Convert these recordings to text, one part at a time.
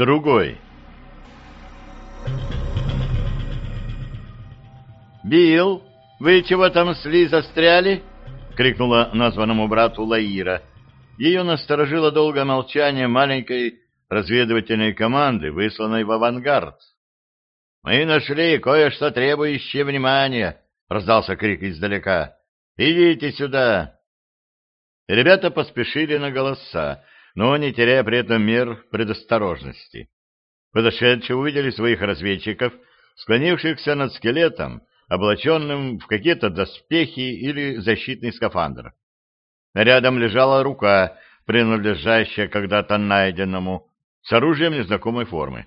Другой. «Билл, вы чего там с Ли застряли?» — крикнула названному брату Лаира. Ее насторожило долгое молчание маленькой разведывательной команды, высланной в авангард. «Мы нашли кое-что требующее внимания!» — раздался крик издалека. «Идите сюда!» Ребята поспешили на голоса, но не теряя при этом мер предосторожности. Подошедшие увидели своих разведчиков, склонившихся над скелетом, облаченным в какие-то доспехи или защитный скафандр. Рядом лежала рука, принадлежащая когда-то найденному, с оружием незнакомой формы.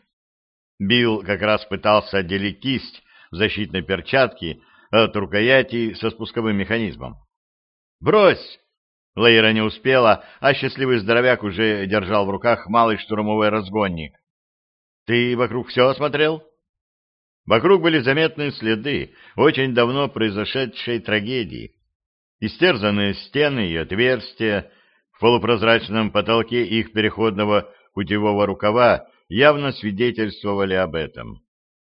Билл как раз пытался отделить кисть в защитной перчатке от рукояти со спусковым механизмом. «Брось!» Лейра не успела, а счастливый здоровяк уже держал в руках малый штурмовой разгонник. «Ты вокруг все осмотрел?» Вокруг были заметны следы очень давно произошедшей трагедии. Истерзанные стены и отверстия в полупрозрачном потолке их переходного путевого рукава явно свидетельствовали об этом.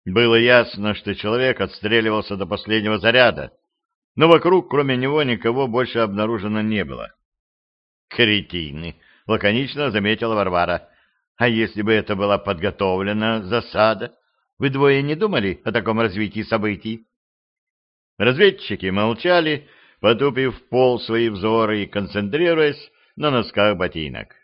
Было ясно, что человек отстреливался до последнего заряда, но вокруг, кроме него, никого больше обнаружено не было. «Кретины!» — лаконично заметила Варвара. «А если бы это была подготовлена засада? Вы двое не думали о таком развитии событий?» Разведчики молчали, потупив в пол свои взоры и концентрируясь на носках ботинок.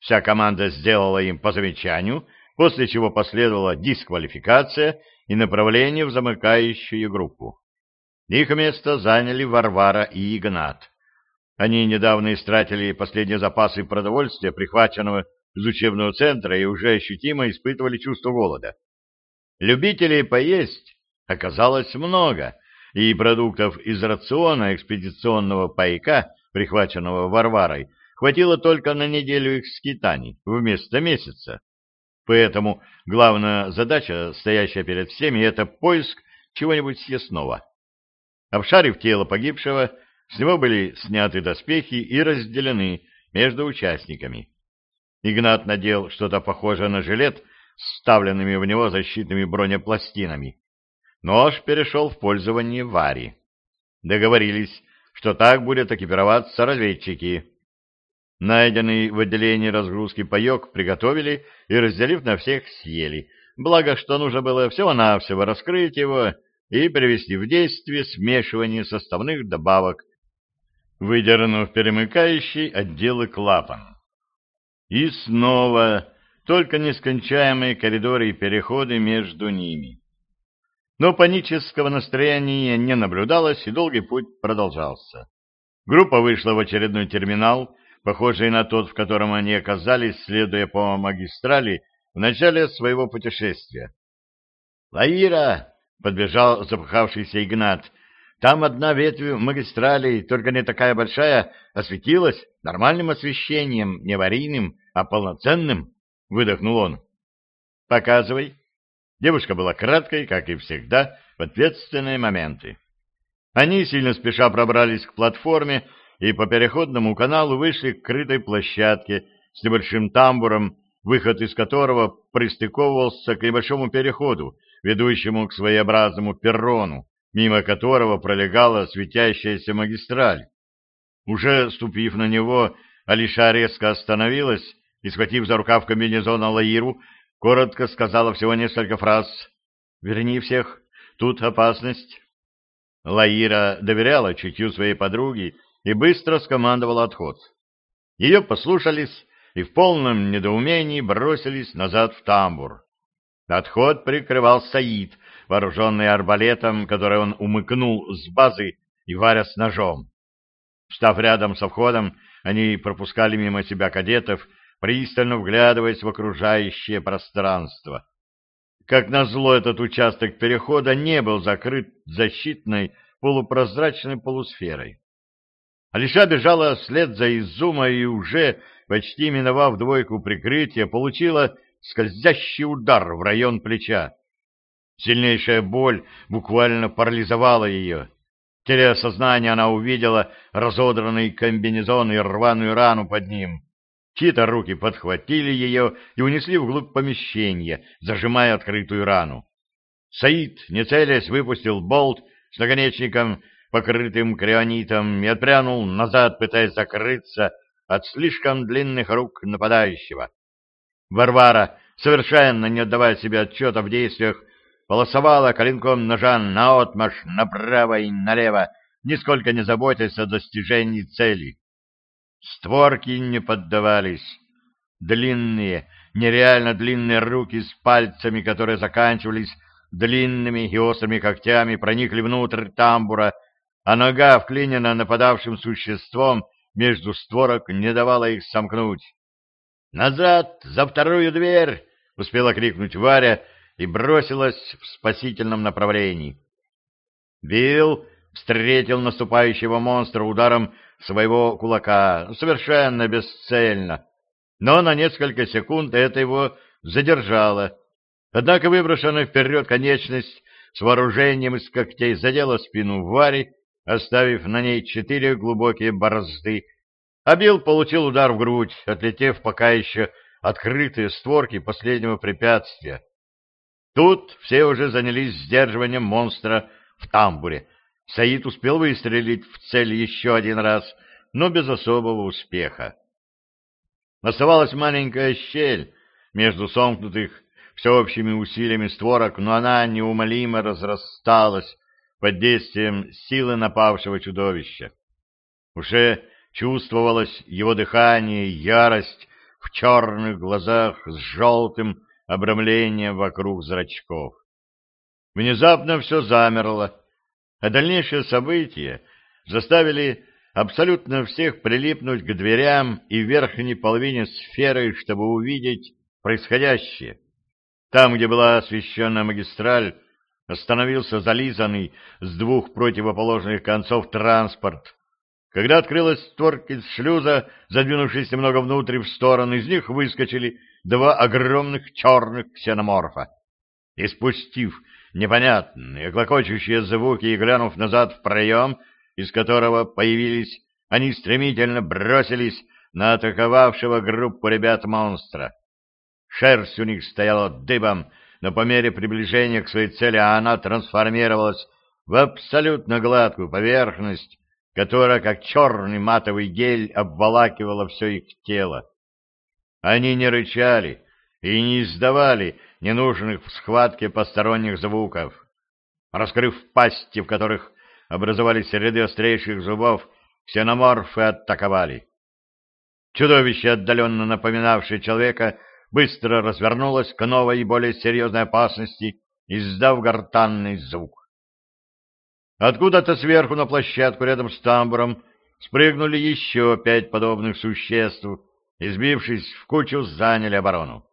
Вся команда сделала им по замечанию, после чего последовала дисквалификация и направление в замыкающую группу. Их место заняли Варвара и Игнат. Они недавно истратили последние запасы продовольствия, прихваченного из учебного центра, и уже ощутимо испытывали чувство голода. Любителей поесть оказалось много, и продуктов из рациона экспедиционного пайка, прихваченного Варварой, хватило только на неделю их скитаний вместо месяца. Поэтому главная задача, стоящая перед всеми, это поиск чего-нибудь съестного. Обшарив тело погибшего, с него были сняты доспехи и разделены между участниками. Игнат надел что-то похожее на жилет с вставленными в него защитными бронепластинами. Нож перешел в пользование Вари. Договорились, что так будет экипироваться разведчики. Найденный в отделении разгрузки паек приготовили и, разделив на всех, съели. Благо, что нужно было всего-навсего раскрыть его и привести в действие смешивание составных добавок, выдернув перемыкающий отделы клапан. И снова только нескончаемые коридоры и переходы между ними. Но панического настроения не наблюдалось, и долгий путь продолжался. Группа вышла в очередной терминал, похожий на тот, в котором они оказались, следуя по магистрали в начале своего путешествия. «Лаира, подбежал запыхавшийся Игнат. Там одна ветвь магистрали, только не такая большая, осветилась нормальным освещением, не аварийным, а полноценным, — выдохнул он. — Показывай. Девушка была краткой, как и всегда, в ответственные моменты. Они сильно спеша пробрались к платформе и по переходному каналу вышли к крытой площадке с небольшим тамбуром, выход из которого пристыковывался к небольшому переходу, ведущему к своеобразному перрону, мимо которого пролегала светящаяся магистраль. Уже ступив на него, Алиша резко остановилась и, схватив за рукав комбинезона Лаиру, коротко сказала всего несколько фраз «Верни всех, тут опасность». Лаира доверяла чутью своей подруги и быстро скомандовала отход. Ее послушались и в полном недоумении бросились назад в тамбур. Отход прикрывал Саид, вооруженный арбалетом, который он умыкнул с базы и варя с ножом. Став рядом со входом, они пропускали мимо себя кадетов, пристально вглядываясь в окружающее пространство. Как назло, этот участок перехода не был закрыт защитной полупрозрачной полусферой. Алиша бежала вслед за Изума и уже, почти миновав двойку прикрытия, получила скользящий удар в район плеча. Сильнейшая боль буквально парализовала ее. Теряя сознание, она увидела разодранный комбинезон и рваную рану под ним. Чьи-то руки подхватили ее и унесли вглубь помещения, зажимая открытую рану. Саид, не целясь, выпустил болт с наконечником, покрытым крионитом, и отпрянул назад, пытаясь закрыться от слишком длинных рук нападающего. Варвара, совершенно не отдавая себе отчета в действиях, полосовала коленком ножа наотмашь направо и налево, нисколько не заботясь о достижении цели. Створки не поддавались. Длинные, нереально длинные руки с пальцами, которые заканчивались длинными и острыми когтями, проникли внутрь тамбура, а нога, вклинена нападавшим существом, между створок не давала их сомкнуть. «Назад! За вторую дверь!» — успела крикнуть Варя, и бросилась в спасительном направлении. Билл встретил наступающего монстра ударом своего кулака, совершенно бесцельно, но на несколько секунд это его задержало. Однако выброшенная вперед конечность с вооружением из когтей задела спину Вари, оставив на ней четыре глубокие борозды, а Билл получил удар в грудь, отлетев пока еще открытые створки последнего препятствия. Тут все уже занялись сдерживанием монстра в тамбуре. Саид успел выстрелить в цель еще один раз, но без особого успеха. Оставалась маленькая щель между сомкнутых всеобщими усилиями створок, но она неумолимо разрасталась под действием силы напавшего чудовища. Уже чувствовалось его дыхание ярость в черных глазах с желтым, обрамление вокруг зрачков. Внезапно все замерло, а дальнейшие события заставили абсолютно всех прилипнуть к дверям и верхней половине сферы, чтобы увидеть происходящее. Там, где была освещенная магистраль, остановился зализанный с двух противоположных концов транспорт. Когда открылась створка шлюза, задвинувшись немного внутрь в сторону, из них выскочили два огромных черных ксеноморфа. И спустив непонятные, клокочущие звуки и глянув назад в проем, из которого появились, они стремительно бросились на атаковавшего группу ребят-монстра. Шерсть у них стояла дыбом, но по мере приближения к своей цели она трансформировалась в абсолютно гладкую поверхность, которая, как черный матовый гель, обволакивала все их тело. Они не рычали и не издавали ненужных в схватке посторонних звуков. Раскрыв пасти, в которых образовались ряды острейших зубов, ксеноморфы атаковали. Чудовище, отдаленно напоминавшее человека, быстро развернулось к новой и более серьезной опасности, издав гортанный звук. Откуда-то сверху на площадку рядом с тамбуром спрыгнули еще пять подобных существ, и, сбившись в кучу, заняли оборону.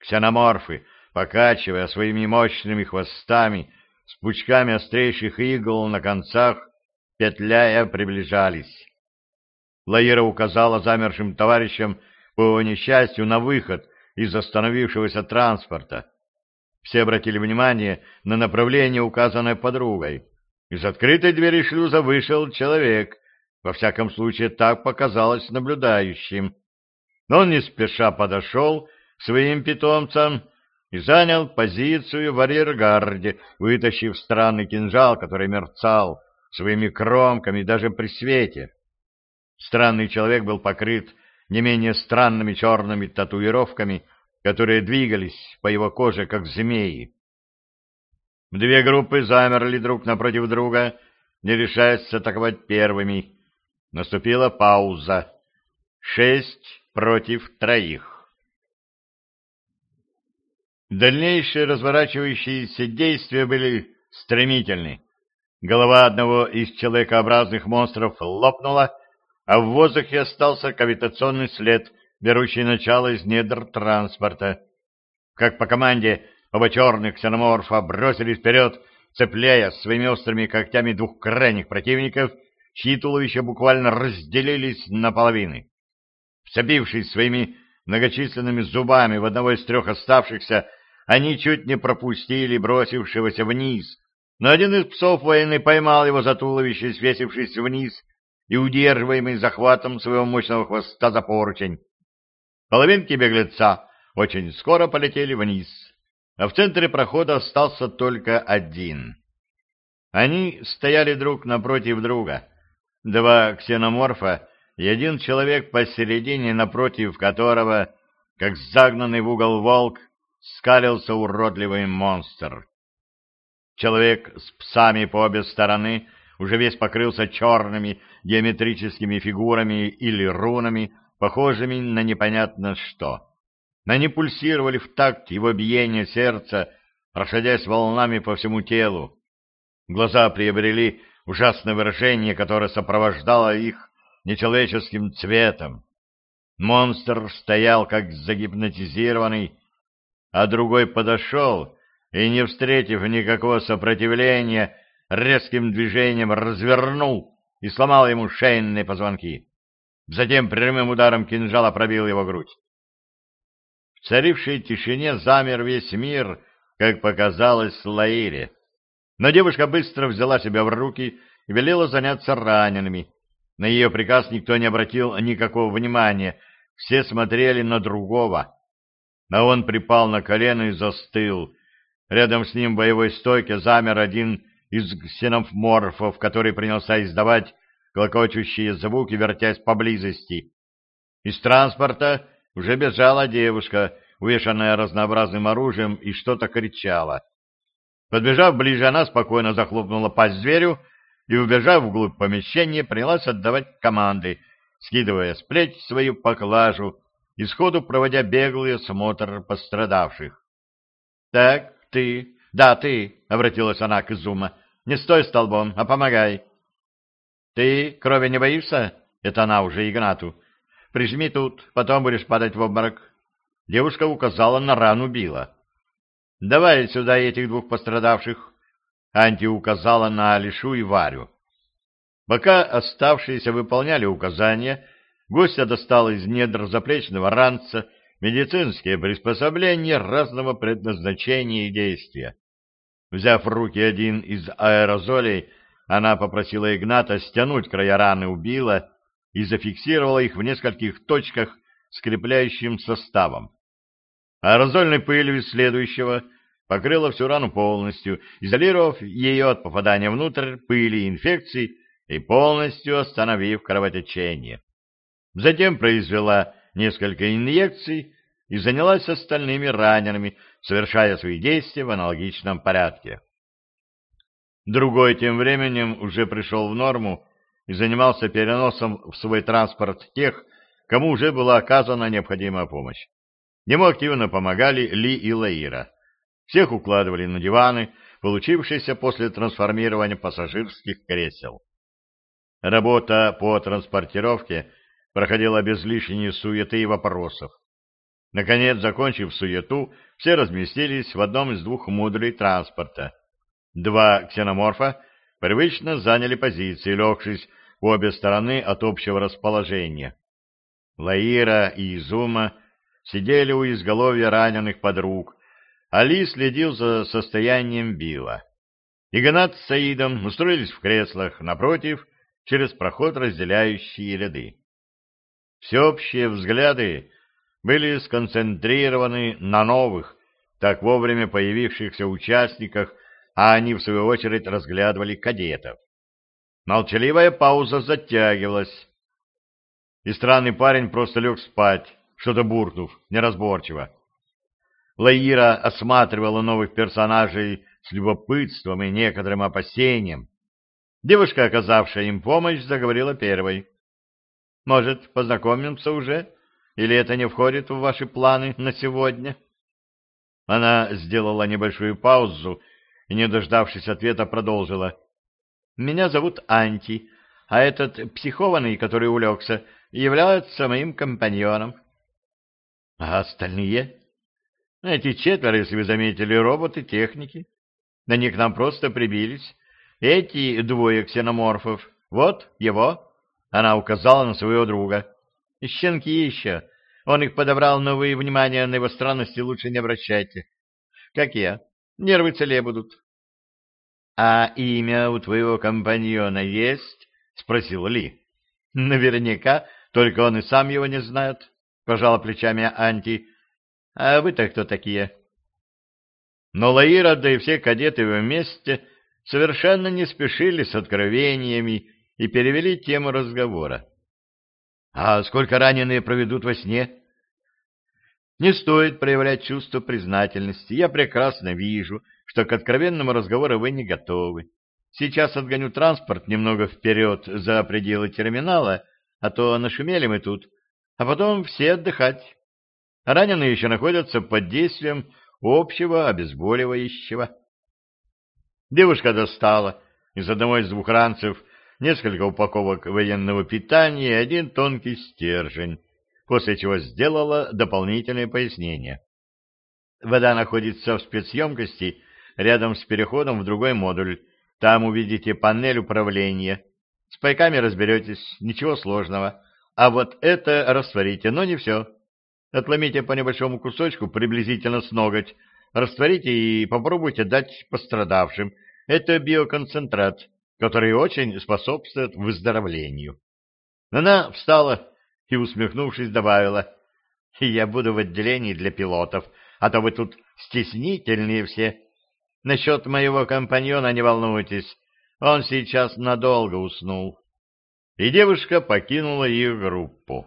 Ксеноморфы, покачивая своими мощными хвостами, с пучками острейших игл на концах, петляя, приближались. Лаира указала замершим товарищам по несчастью на выход из остановившегося транспорта. Все обратили внимание на направление, указанное подругой. Из открытой двери шлюза вышел человек, во всяком случае так показалось наблюдающим. Но он не спеша подошел к своим питомцам и занял позицию в арьергарде, вытащив странный кинжал, который мерцал своими кромками даже при свете. Странный человек был покрыт не менее странными черными татуировками, которые двигались по его коже, как змеи. Две группы замерли друг напротив друга, не решаясь атаковать первыми. Наступила пауза. Шесть против троих. Дальнейшие разворачивающиеся действия были стремительны. Голова одного из человекообразных монстров лопнула, а в воздухе остался кавитационный след, берущий начало из недр транспорта. Как по команде, оба черных ксеноморфа бросились вперед, цепляя своими острыми когтями двух крайних противников, чьи туловища буквально разделились на половины. Вцепившись своими многочисленными зубами в одного из трех оставшихся, они чуть не пропустили бросившегося вниз, но один из псов военный поймал его за туловище, свесившись вниз и удерживаемый захватом своего мощного хвоста за поручень. Половинки беглеца очень скоро полетели вниз, а в центре прохода остался только один. Они стояли друг напротив друга, два ксеноморфа и один человек посередине, напротив которого, как загнанный в угол волк, скалился уродливый монстр. Человек с псами по обе стороны уже весь покрылся черными геометрическими фигурами или рунами, похожими на непонятно что. Они пульсировали в такт его биения сердца, расходясь волнами по всему телу. Глаза приобрели ужасное выражение, которое сопровождало их нечеловеческим цветом. Монстр стоял как загипнотизированный, а другой подошел и, не встретив никакого сопротивления, резким движением развернул и сломал ему шейные позвонки. Затем прямым ударом кинжала пробил его грудь. Царившей тишине замер весь мир, как показалось Лаире. Но девушка быстро взяла себя в руки и велела заняться ранеными. На ее приказ никто не обратил никакого внимания, все смотрели на другого а он припал на колено и застыл. Рядом с ним в боевой стойке замер один из ксеноморфов, который принялся издавать клокочущие звуки, вертясь поблизости. Из транспорта уже бежала девушка, увешанная разнообразным оружием, и что-то кричала. Подбежав ближе, она спокойно захлопнула пасть зверю и, убежав вглубь помещения, принялась отдавать команды, скидывая с плеч свою поклажу и сходу проводя беглый осмотр пострадавших. — Так, ты... Да, ты, — обратилась она к Изума. — Не стой столбом, а помогай. — Ты крови не боишься? — это она уже Игнату. — Прижми тут, потом будешь падать в обморок. Девушка указала на рану Била. — Давай сюда этих двух пострадавших. Анти указала на Алишу и Варю. Пока оставшиеся выполняли указания, Гостья достала из недр заплечного ранца медицинские приспособления разного предназначения и действия. Взяв в руки один из аэрозолей, она попросила Игната стянуть края раны убила и зафиксировала их в нескольких точках скрепляющим составом. Аэрозольной пылью из следующего покрыла всю рану полностью, изолировав ее от попадания внутрь пыли и инфекций и полностью остановив кровотечение. Затем произвела несколько инъекций и занялась остальными ранеными, совершая свои действия в аналогичном порядке. Другой тем временем уже пришел в норму и занимался переносом в свой транспорт тех, кому уже была оказана необходимая помощь. Ему активно помогали Ли и Лаира. Всех укладывали на диваны, получившиеся после трансформирования пассажирских кресел. Работа по транспортировке – проходила без лишней суеты и вопросов. Наконец, закончив суету, все разместились в одном из двух модулей транспорта. Два ксеноморфа привычно заняли позиции, легшись в обе стороны от общего расположения. Лаира и Изума сидели у изголовья раненых подруг, Али следил за состоянием Била. Игнат с Саидом устроились в креслах напротив, через проход, разделяющие ряды. Всеобщие взгляды были сконцентрированы на новых, так вовремя появившихся участниках, а они, в свою очередь, разглядывали кадетов. Молчаливая пауза затягивалась, и странный парень просто лег спать, что-то буркнув, неразборчиво. Лаира осматривала новых персонажей с любопытством и некоторым опасением. Девушка, оказавшая им помощь, заговорила первой. Может, познакомимся уже? Или это не входит в ваши планы на сегодня? Она сделала небольшую паузу и, не дождавшись ответа, продолжила. «Меня зовут Анти, а этот психованный, который улегся, является моим компаньоном». «А остальные?» «Эти четверо, если вы заметили, роботы-техники. Они к нам просто прибились. Эти двое ксеноморфов. Вот его». Она указала на своего друга. «Щенки еще. Он их подобрал, но вы внимания на его странности лучше не обращайте. Как я. Нервы целее будут. — А имя у твоего компаньона есть? — спросил Ли. — Наверняка, только он и сам его не знает, — пожала плечами Анти. — А вы-то кто такие? Но Лаира, да и все кадеты вместе совершенно не спешили с откровениями и перевели тему разговора. А сколько раненые проведут во сне? Не стоит проявлять чувство признательности. Я прекрасно вижу, что к откровенному разговору вы не готовы. Сейчас отгоню транспорт немного вперед за пределы терминала, а то нашумели мы тут, а потом все отдыхать. Раненые еще находятся под действием общего обезболивающего. Девушка достала из одного из двух ранцев несколько упаковок военного питания и один тонкий стержень, после чего сделала дополнительные пояснения. Вода находится в спецъемкости рядом с переходом в другой модуль. Там увидите панель управления. С пайками разберетесь, ничего сложного. А вот это растворите, но не все. Отломите по небольшому кусочку, приблизительно с ноготь, растворите и попробуйте дать пострадавшим. Это биоконцентрат, который очень способствует выздоровлению. Она встала и, усмехнувшись, добавила, «Я буду в отделении для пилотов, а то вы тут стеснительные все. Насчет моего компаньона не волнуйтесь, он сейчас надолго уснул». И девушка покинула их группу.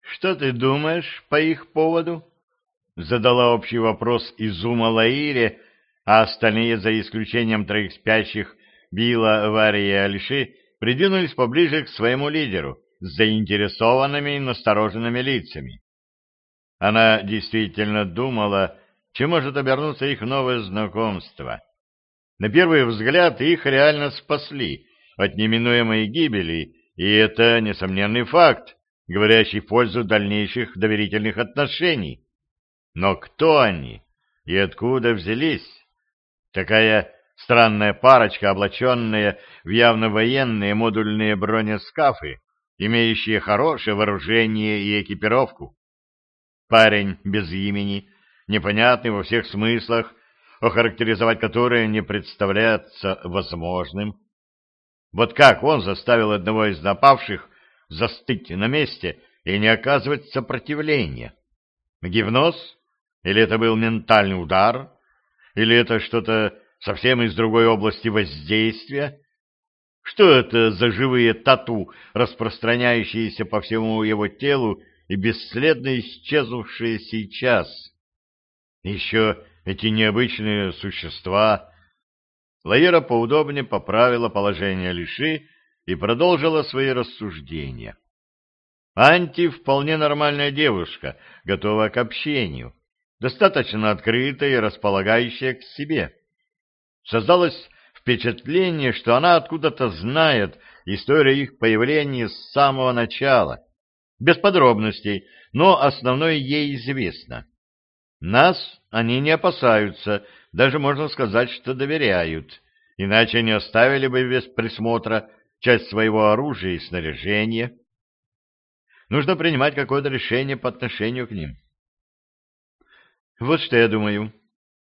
«Что ты думаешь по их поводу?» — задала общий вопрос Изума Лаире, а остальные, за исключением троих спящих, Билла, Варри и Алиши, придвинулись поближе к своему лидеру с заинтересованными и настороженными лицами. Она действительно думала, чем может обернуться их новое знакомство. На первый взгляд их реально спасли от неминуемой гибели, и это несомненный факт, говорящий в пользу дальнейших доверительных отношений. Но кто они и откуда взялись? Такая странная парочка, облаченная в явно военные модульные бронескафы, имеющие хорошее вооружение и экипировку. Парень без имени, непонятный во всех смыслах, охарактеризовать который не представляется возможным. Вот как он заставил одного из напавших застыть на месте и не оказывать сопротивления? Гивноз? Или это был ментальный удар? Или это что-то совсем из другой области воздействия? Что это за живые тату, распространяющиеся по всему его телу и бесследно исчезнувшие сейчас? Еще эти необычные существа. Лаера поудобнее поправила положение Лиши и продолжила свои рассуждения. Анти вполне нормальная девушка, готова к общению достаточно открытая и располагающая к себе. Создалось впечатление, что она откуда-то знает историю их появления с самого начала, без подробностей, но основное ей известно. Нас они не опасаются, даже можно сказать, что доверяют, иначе не оставили бы без присмотра часть своего оружия и снаряжения. Нужно принимать какое-то решение по отношению к ним. Вот что я думаю.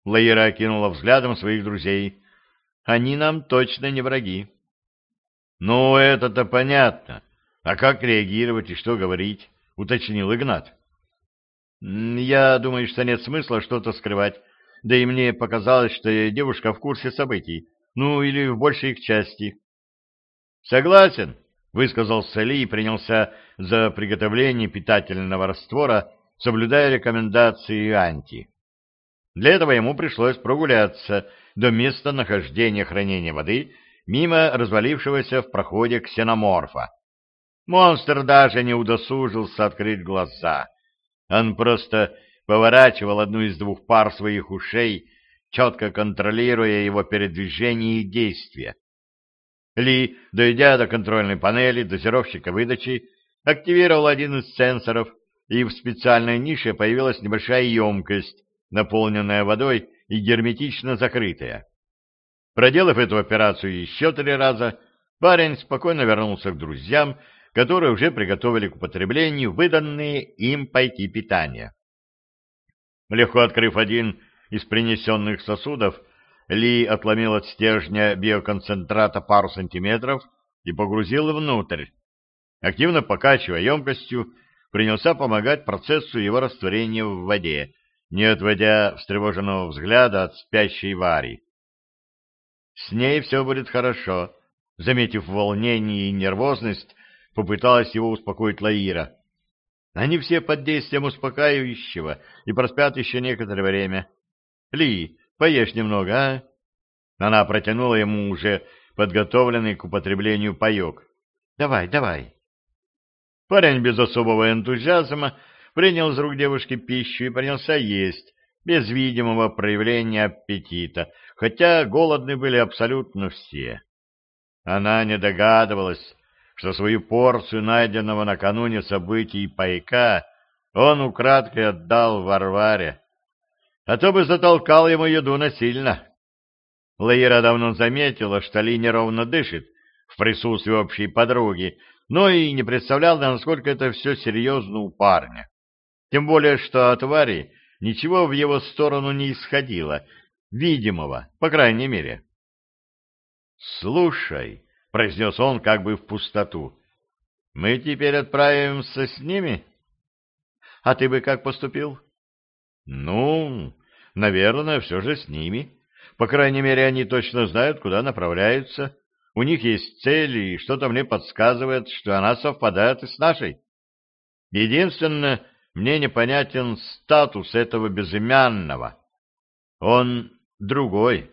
Лаира окинула взглядом своих друзей. Они нам точно не враги. Ну, это-то понятно. А как реагировать и что говорить? Уточнил Игнат. Я думаю, что нет смысла что-то скрывать. Да и мне показалось, что девушка в курсе событий. Ну, или в большей их части. Согласен, высказал Сали и принялся за приготовление питательного раствора соблюдая рекомендации Анти. Для этого ему пришлось прогуляться до места нахождения хранения воды мимо развалившегося в проходе ксеноморфа. Монстр даже не удосужился открыть глаза. Он просто поворачивал одну из двух пар своих ушей, четко контролируя его передвижение и действия. Ли, дойдя до контрольной панели дозировщика выдачи, активировал один из сенсоров, и в специальной нише появилась небольшая емкость, наполненная водой и герметично закрытая. Проделав эту операцию еще три раза, парень спокойно вернулся к друзьям, которые уже приготовили к употреблению выданные им пайки питания. Легко открыв один из принесенных сосудов, Ли отломил от стержня биоконцентрата пару сантиметров и погрузил внутрь. Активно покачивая емкостью, принялся помогать процессу его растворения в воде, не отводя встревоженного взгляда от спящей Вари. «С ней все будет хорошо», — заметив волнение и нервозность, попыталась его успокоить Лаира. «Они все под действием успокаивающего и проспят еще некоторое время. Ли, поешь немного, а?» Она протянула ему уже подготовленный к употреблению паек. «Давай, давай». Парень без особого энтузиазма принял из рук девушки пищу и принялся есть, без видимого проявления аппетита, хотя голодны были абсолютно все. Она не догадывалась, что свою порцию найденного накануне событий пайка он украдкой отдал Варваре, а то бы затолкал ему еду насильно. Лаира давно заметила, что Ли неровно дышит в присутствии общей подруги, но и не представляла, насколько это все серьезно у парня. Тем более, что от Вари ничего в его сторону не исходило, видимого, по крайней мере. «Слушай», — произнес он как бы в пустоту, — «мы теперь отправимся с ними?» «А ты бы как поступил?» «Ну, наверное, все же с ними. По крайней мере, они точно знают, куда направляются. У них есть цели, и что-то мне подсказывает, что она совпадает и с нашей. Единственное, мне непонятен статус этого безымянного. Он другой.